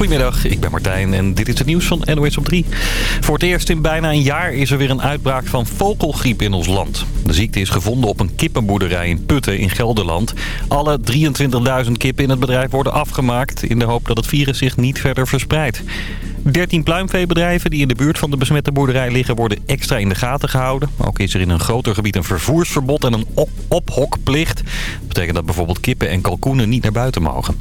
Goedemiddag, ik ben Martijn en dit is het nieuws van NOS op 3. Voor het eerst in bijna een jaar is er weer een uitbraak van vogelgriep in ons land. De ziekte is gevonden op een kippenboerderij in Putten in Gelderland. Alle 23.000 kippen in het bedrijf worden afgemaakt... in de hoop dat het virus zich niet verder verspreidt. 13 pluimveebedrijven die in de buurt van de besmette boerderij liggen worden extra in de gaten gehouden. Ook is er in een groter gebied een vervoersverbod en een op ophokplicht. Dat betekent dat bijvoorbeeld kippen en kalkoenen niet naar buiten mogen.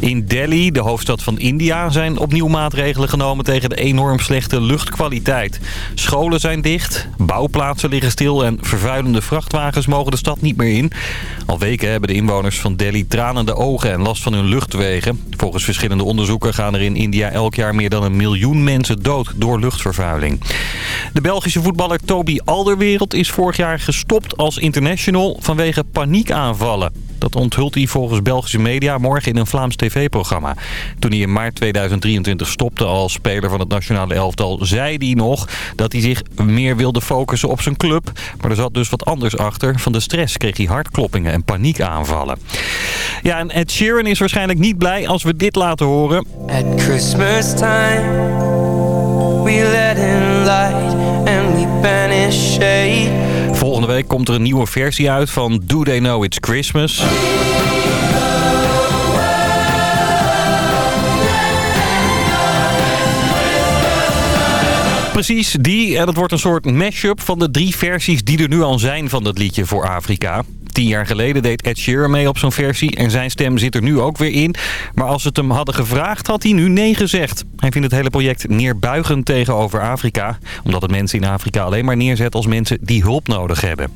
In Delhi, de hoofdstad van India, zijn opnieuw maatregelen genomen tegen de enorm slechte luchtkwaliteit. Scholen zijn dicht, bouwplaatsen liggen stil en vervuilende vrachtwagens mogen de stad niet meer in. Al weken hebben de inwoners van Delhi tranende ogen en last van hun luchtwegen. Volgens verschillende onderzoeken gaan er in India elk jaar meer dan dan een miljoen mensen dood door luchtvervuiling. De Belgische voetballer Toby Alderwereld is vorig jaar gestopt als international vanwege paniekaanvallen. Dat onthult hij volgens Belgische media morgen in een Vlaams tv-programma. Toen hij in maart 2023 stopte als speler van het nationale elftal... zei hij nog dat hij zich meer wilde focussen op zijn club. Maar er zat dus wat anders achter. Van de stress kreeg hij hartkloppingen en paniekaanvallen. Ja, en Ed Sheeran is waarschijnlijk niet blij als we dit laten horen. At Christmas time, we let in light and we banish shade. Volgende week komt er een nieuwe versie uit van Do They Know It's Christmas. Precies, die. En het wordt een soort mashup van de drie versies die er nu al zijn van dat liedje voor Afrika. Tien jaar geleden deed Ed Sheeran mee op zo'n versie en zijn stem zit er nu ook weer in. Maar als ze het hem hadden gevraagd, had hij nu nee gezegd. Hij vindt het hele project neerbuigend tegenover Afrika. Omdat het mensen in Afrika alleen maar neerzet als mensen die hulp nodig hebben.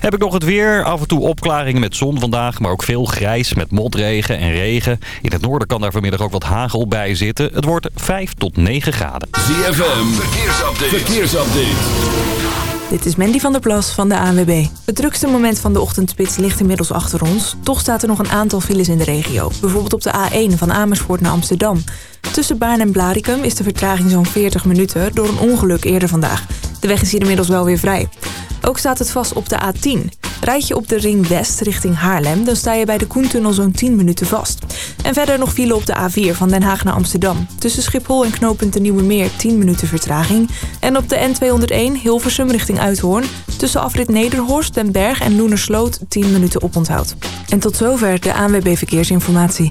Heb ik nog het weer. Af en toe opklaringen met zon vandaag, maar ook veel grijs met motregen en regen. In het noorden kan daar vanmiddag ook wat hagel bij zitten. Het wordt 5 tot 9 graden. ZFM, verkeersupdate. verkeersupdate. Dit is Mandy van der Plas van de ANWB. Het drukste moment van de ochtendspits ligt inmiddels achter ons. Toch staat er nog een aantal files in de regio. Bijvoorbeeld op de A1 van Amersfoort naar Amsterdam. Tussen Baarn en Blaricum is de vertraging zo'n 40 minuten... door een ongeluk eerder vandaag. De weg is hier inmiddels wel weer vrij. Ook staat het vast op de A10. Rijd je op de Ring West richting Haarlem... dan sta je bij de Koentunnel zo'n 10 minuten vast. En verder nog file op de A4 van Den Haag naar Amsterdam. Tussen Schiphol en knooppunt de Nieuwe Meer 10 minuten vertraging. En op de N201 Hilversum richting Uithoorn... tussen afrit Nederhorst, Den Berg en Loenersloot 10 minuten oponthoud. En tot zover de ANWB Verkeersinformatie.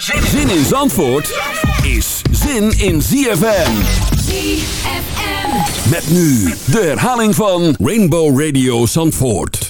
Zin in Zandvoort is zin in ZFM. ZFM. Met nu de herhaling van Rainbow Radio Zandvoort.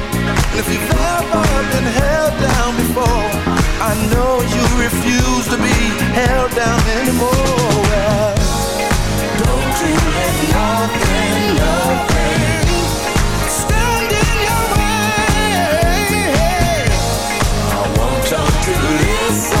And if you've ever been held down before, I know you refuse to be held down anymore. Well, don't you let nothing, nothing stand in your way. I want you to listen,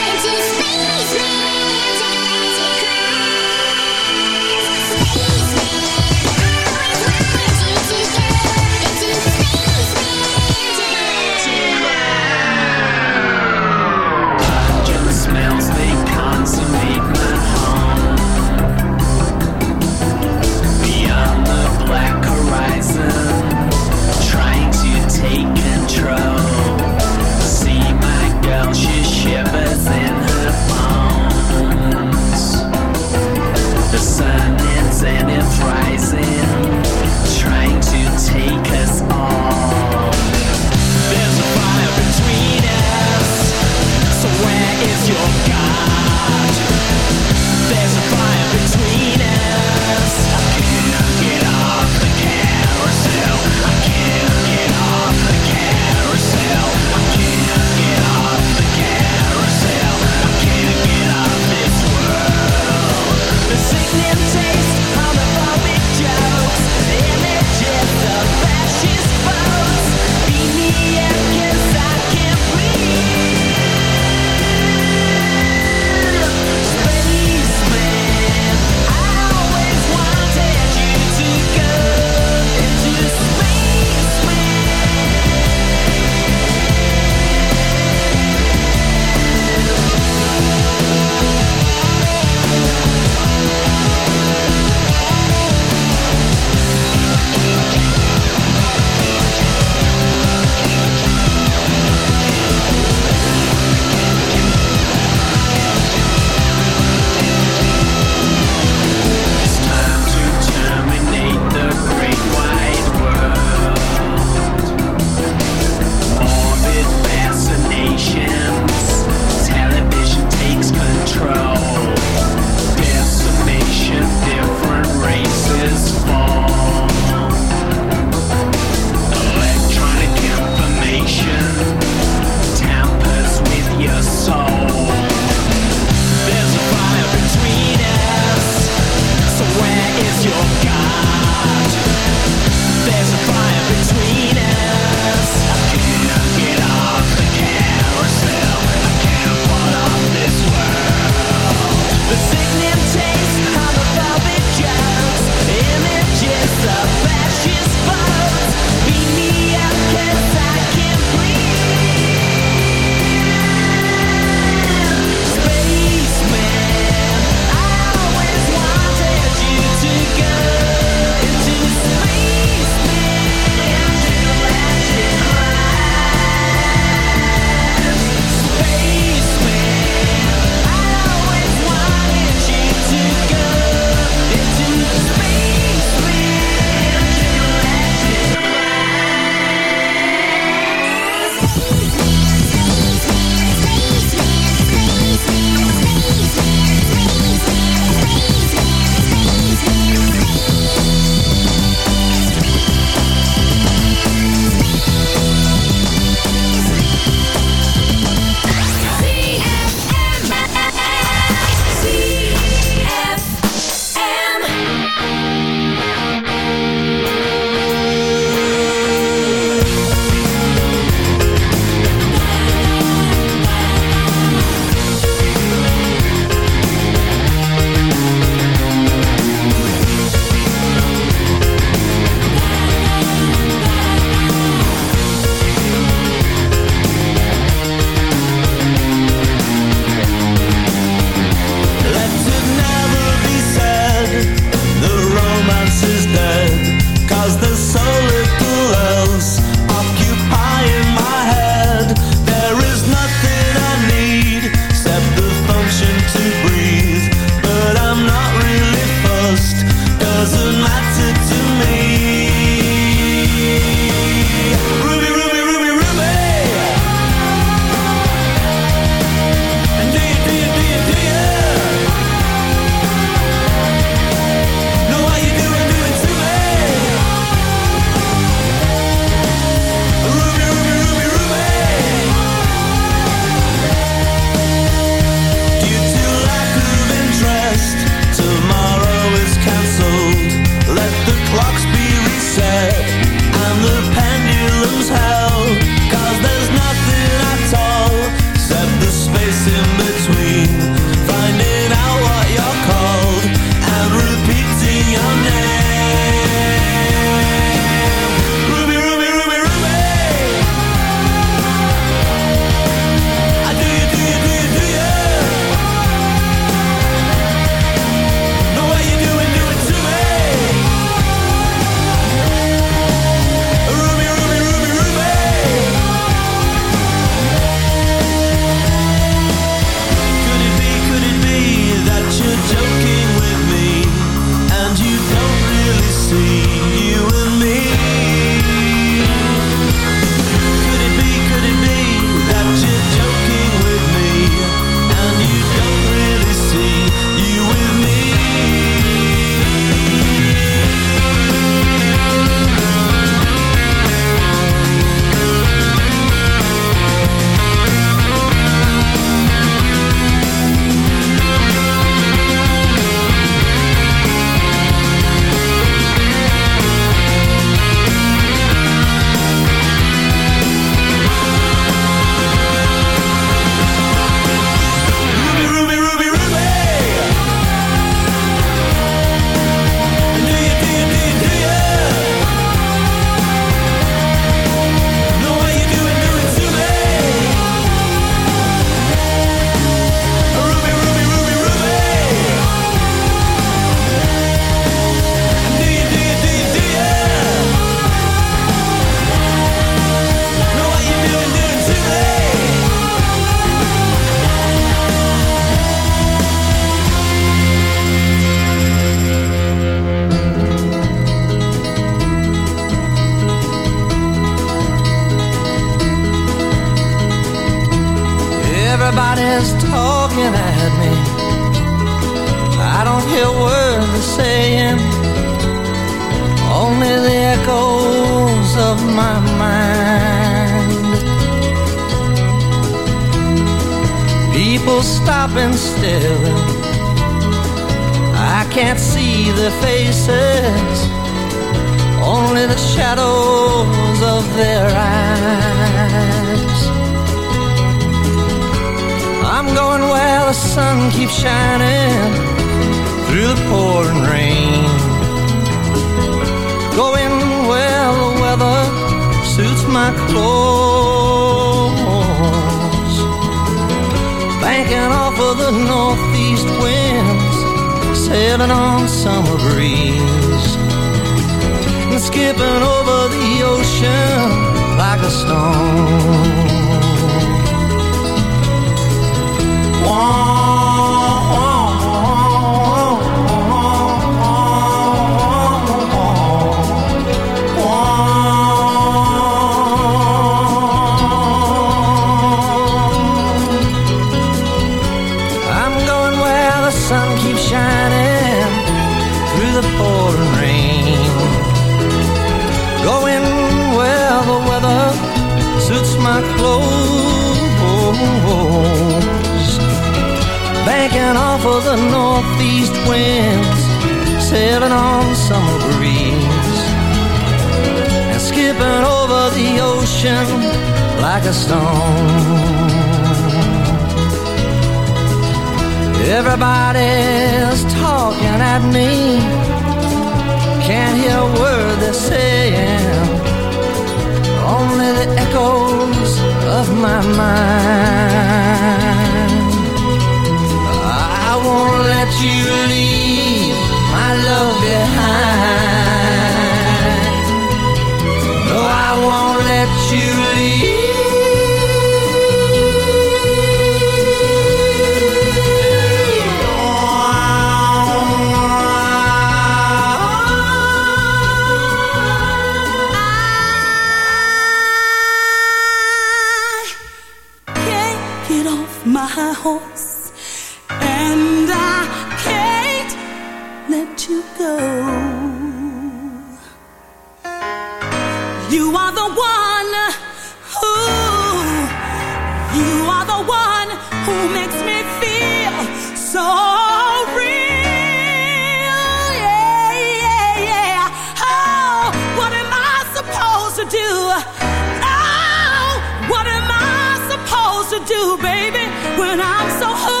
do, baby, when I'm so hooked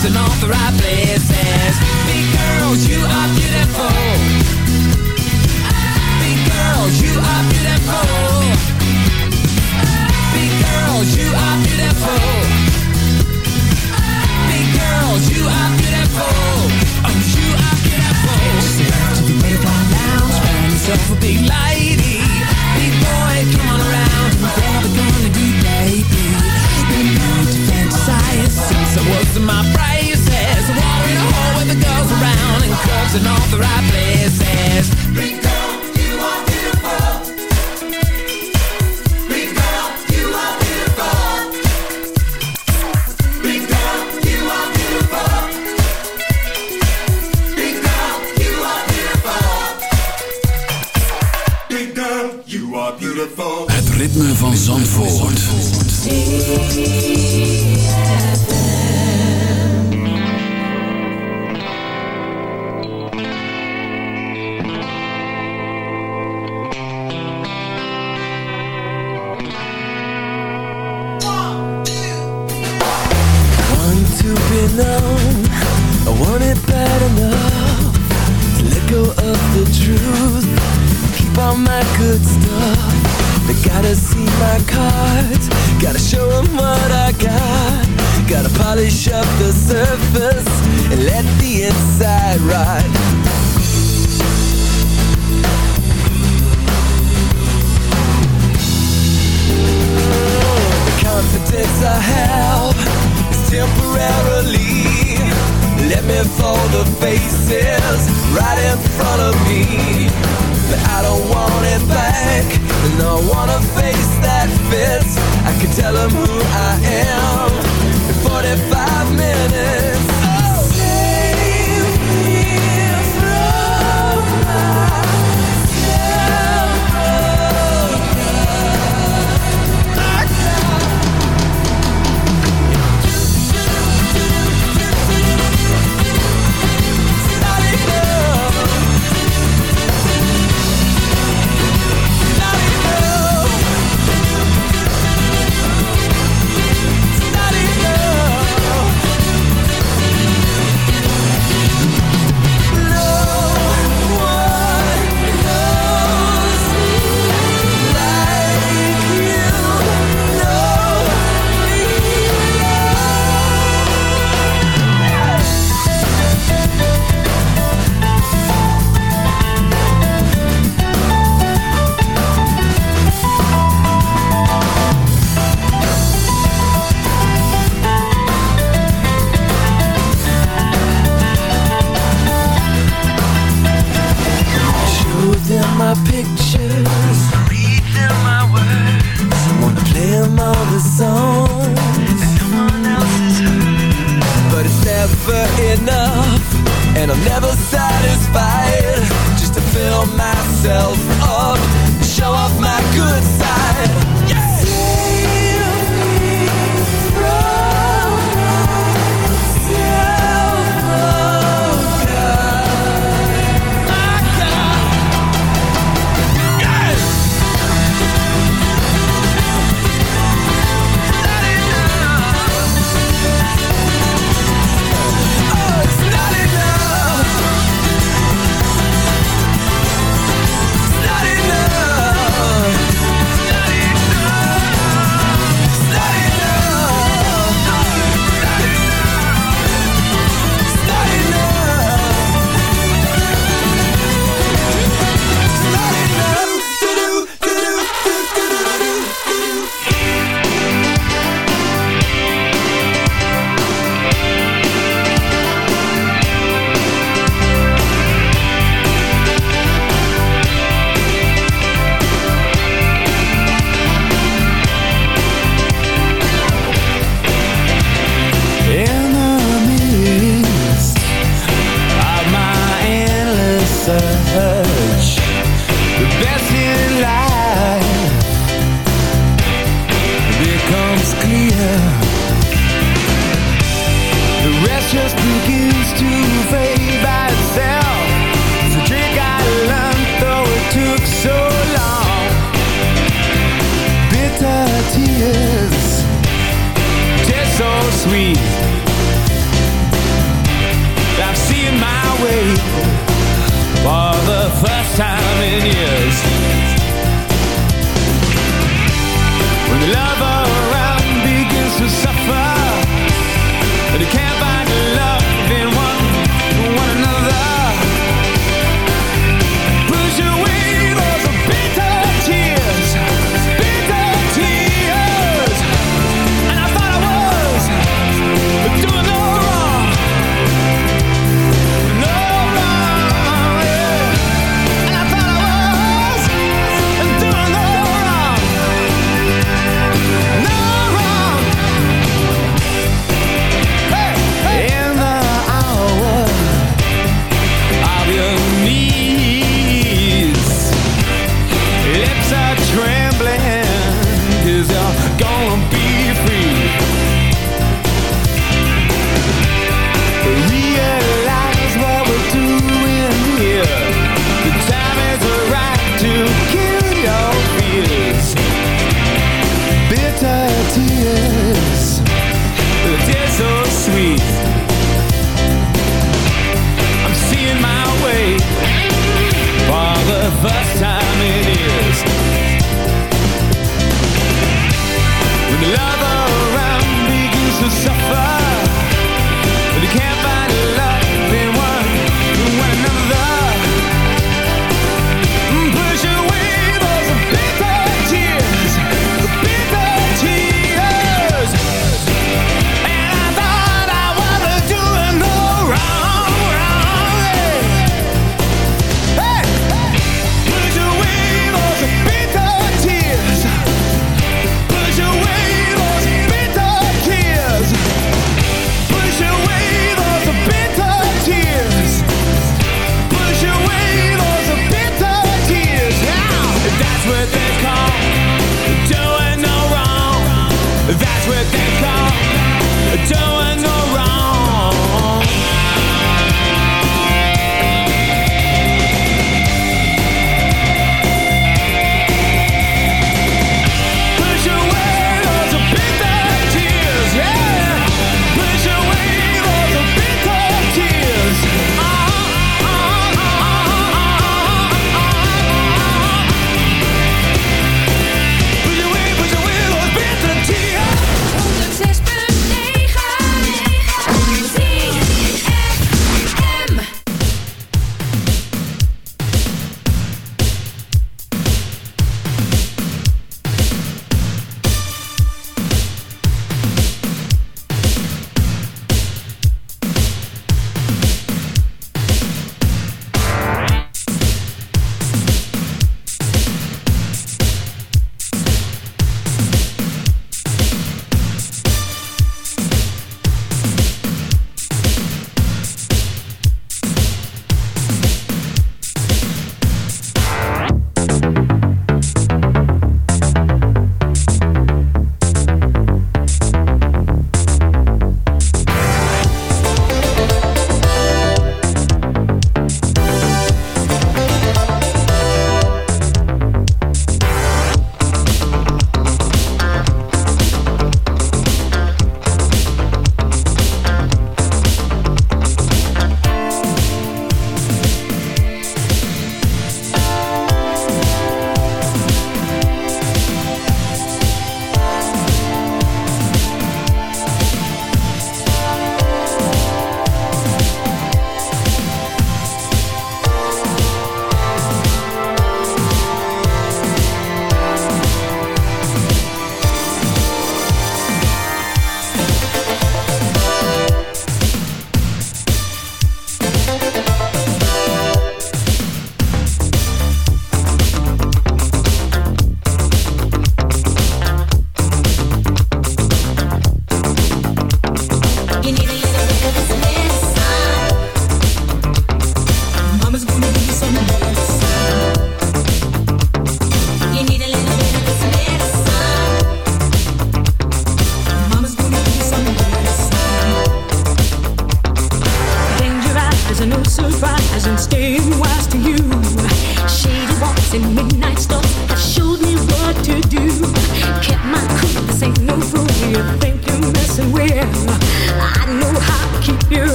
girls in all the right places. Big girls, you are beautiful. Big girls, you are beautiful. Big girls, you are beautiful. Big girls, you are beautiful. Oh, you are beautiful. Step to the Maybach Lounge, find yourself a big light raising my prices. Watering a hole with the girls around and clubs and all the right places. Rico, you are beautiful. bring Rico, you are beautiful. bring Rico, you are beautiful. bring Rico, you are beautiful. bring Rico, you are beautiful. Het ritme van Zandvoort.